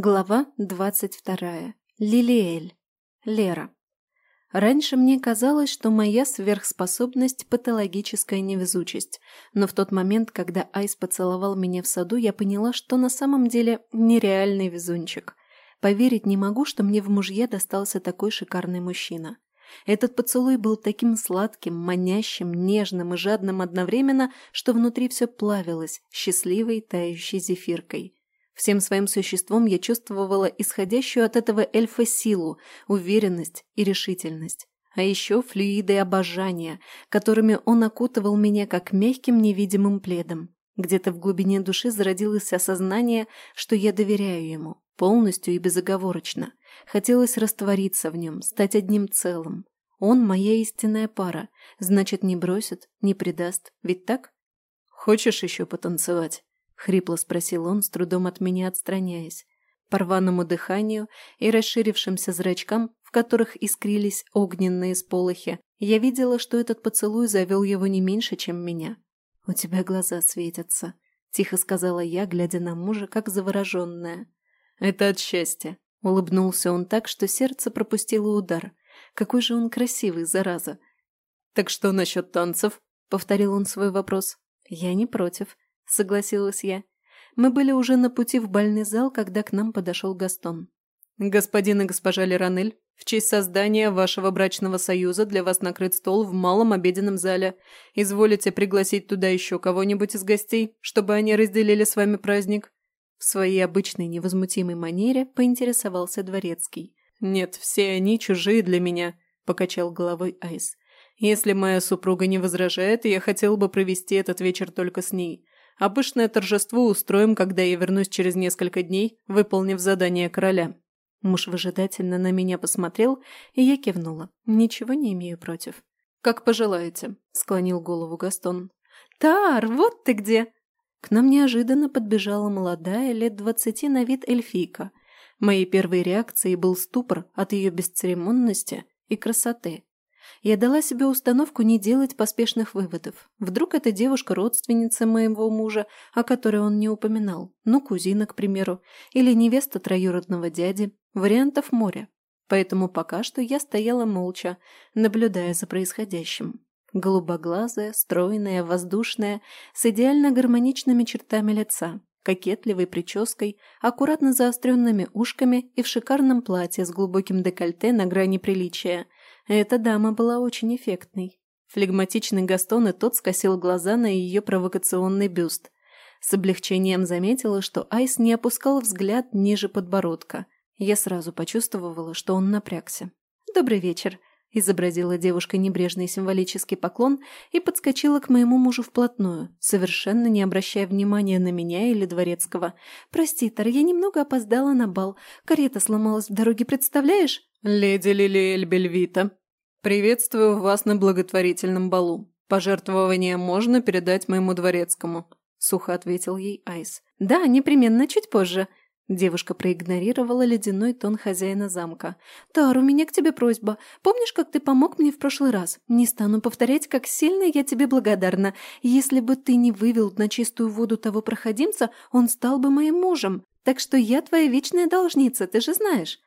Глава двадцать вторая. Лилиэль. Лера. Раньше мне казалось, что моя сверхспособность – патологическая невезучесть, но в тот момент, когда Айс поцеловал меня в саду, я поняла, что на самом деле нереальный везунчик. Поверить не могу, что мне в мужья достался такой шикарный мужчина. Этот поцелуй был таким сладким, манящим, нежным и жадным одновременно, что внутри все плавилось, счастливой, тающей зефиркой – Всем своим существом я чувствовала исходящую от этого эльфа силу, уверенность и решительность. А еще флюиды обожания, которыми он окутывал меня как мягким невидимым пледом. Где-то в глубине души зародилось осознание, что я доверяю ему, полностью и безоговорочно. Хотелось раствориться в нем, стать одним целым. Он моя истинная пара, значит, не бросит, не предаст, ведь так? Хочешь еще потанцевать? — хрипло спросил он, с трудом от меня отстраняясь. По рваному дыханию и расширившимся зрачкам, в которых искрились огненные сполохи, я видела, что этот поцелуй завел его не меньше, чем меня. «У тебя глаза светятся», — тихо сказала я, глядя на мужа, как завороженная. «Это от счастья», — улыбнулся он так, что сердце пропустило удар. «Какой же он красивый, зараза!» «Так что насчет танцев?» — повторил он свой вопрос. «Я не против», — согласилась я. Мы были уже на пути в бальный зал, когда к нам подошел Гастон. «Господин и госпожа Леранель, в честь создания вашего брачного союза для вас накрыт стол в малом обеденном зале. Изволите пригласить туда еще кого-нибудь из гостей, чтобы они разделили с вами праздник?» В своей обычной невозмутимой манере поинтересовался Дворецкий. «Нет, все они чужие для меня», – покачал головой Айс. «Если моя супруга не возражает, я хотел бы провести этот вечер только с ней. Пышное торжество устроим, когда я вернусь через несколько дней, выполнив задание короля». Муж выжидательно на меня посмотрел, и я кивнула. Ничего не имею против. «Как пожелаете», — склонил голову Гастон. «Тар, вот ты где!» К нам неожиданно подбежала молодая, лет двадцати на вид эльфийка. Моей первой реакцией был ступор от ее бесцеремонности и красоты. Я дала себе установку не делать поспешных выводов. Вдруг эта девушка родственница моего мужа, о которой он не упоминал, ну, кузина, к примеру, или невеста троюродного дяди. Вариантов море. Поэтому пока что я стояла молча, наблюдая за происходящим. Голубоглазая, стройная, воздушная, с идеально гармоничными чертами лица, кокетливой прической, аккуратно заостренными ушками и в шикарном платье с глубоким декольте на грани приличия – эта дама была очень эффектной. Флегматичный Гастон и тот скосил глаза на ее провокационный бюст. С облегчением заметила, что Айс не опускал взгляд ниже подбородка. Я сразу почувствовала, что он напрягся. «Добрый вечер», – изобразила девушка небрежный символический поклон и подскочила к моему мужу вплотную, совершенно не обращая внимания на меня или дворецкого. «Прости, Тар, я немного опоздала на бал. Карета сломалась в дороге, представляешь?» «Леди Лилиэль Бельвита, приветствую вас на благотворительном балу. Пожертвование можно передать моему дворецкому», – сухо ответил ей Айс. «Да, непременно, чуть позже». Девушка проигнорировала ледяной тон хозяина замка. «Тар, у меня к тебе просьба. Помнишь, как ты помог мне в прошлый раз? Не стану повторять, как сильно я тебе благодарна. Если бы ты не вывел на чистую воду того проходимца, он стал бы моим мужем. Так что я твоя вечная должница, ты же знаешь.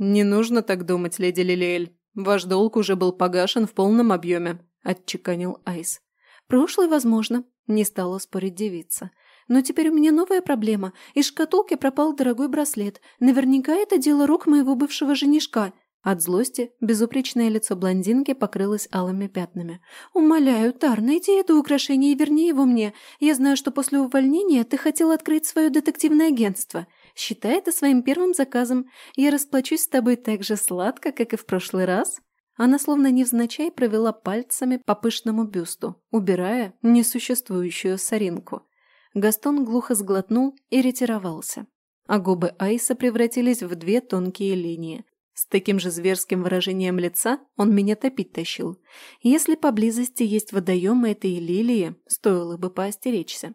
«Не нужно так думать, леди Лилиэль. Ваш долг уже был погашен в полном объеме», – отчеканил Айс. «Прошлое возможно», – не стала спорить девица. «Но теперь у меня новая проблема. Из шкатулки пропал дорогой браслет. Наверняка это дело рук моего бывшего женишка». От злости безупречное лицо блондинки покрылось алыми пятнами. «Умоляю, Тар, найди это украшение и верни его мне. Я знаю, что после увольнения ты хотел открыть свое детективное агентство. Считай это своим первым заказом. Я расплачусь с тобой так же сладко, как и в прошлый раз». Она словно невзначай провела пальцами по пышному бюсту, убирая несуществующую соринку. Гастон глухо сглотнул и ретировался. А губы Айса превратились в две тонкие линии. С таким же зверским выражением лица он меня топить тащил. Если поблизости есть водоемы этой лилии, стоило бы поостеречься.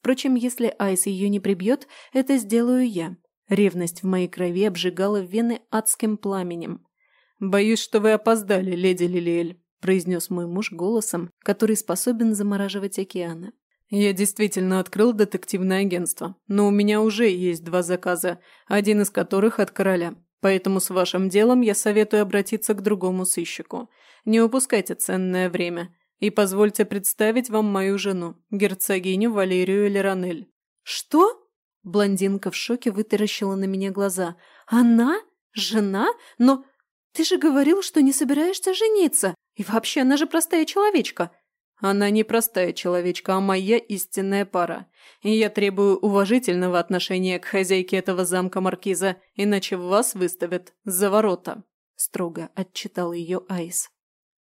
Впрочем, если Айс ее не прибьет, это сделаю я. Ревность в моей крови обжигала вены адским пламенем. «Боюсь, что вы опоздали, леди Лилиэль», – произнес мой муж голосом, который способен замораживать океаны. «Я действительно открыл детективное агентство, но у меня уже есть два заказа, один из которых от короля. Поэтому с вашим делом я советую обратиться к другому сыщику. Не упускайте ценное время. И позвольте представить вам мою жену, герцогиню Валерию Леронель». «Что?» Блондинка в шоке вытаращила на меня глаза. «Она? Жена? Но ты же говорил, что не собираешься жениться. И вообще, она же простая человечка. Она не простая человечка, а моя истинная пара. И я требую уважительного отношения к хозяйке этого замка Маркиза, иначе вас выставят за ворота», – строго отчитал ее Айс.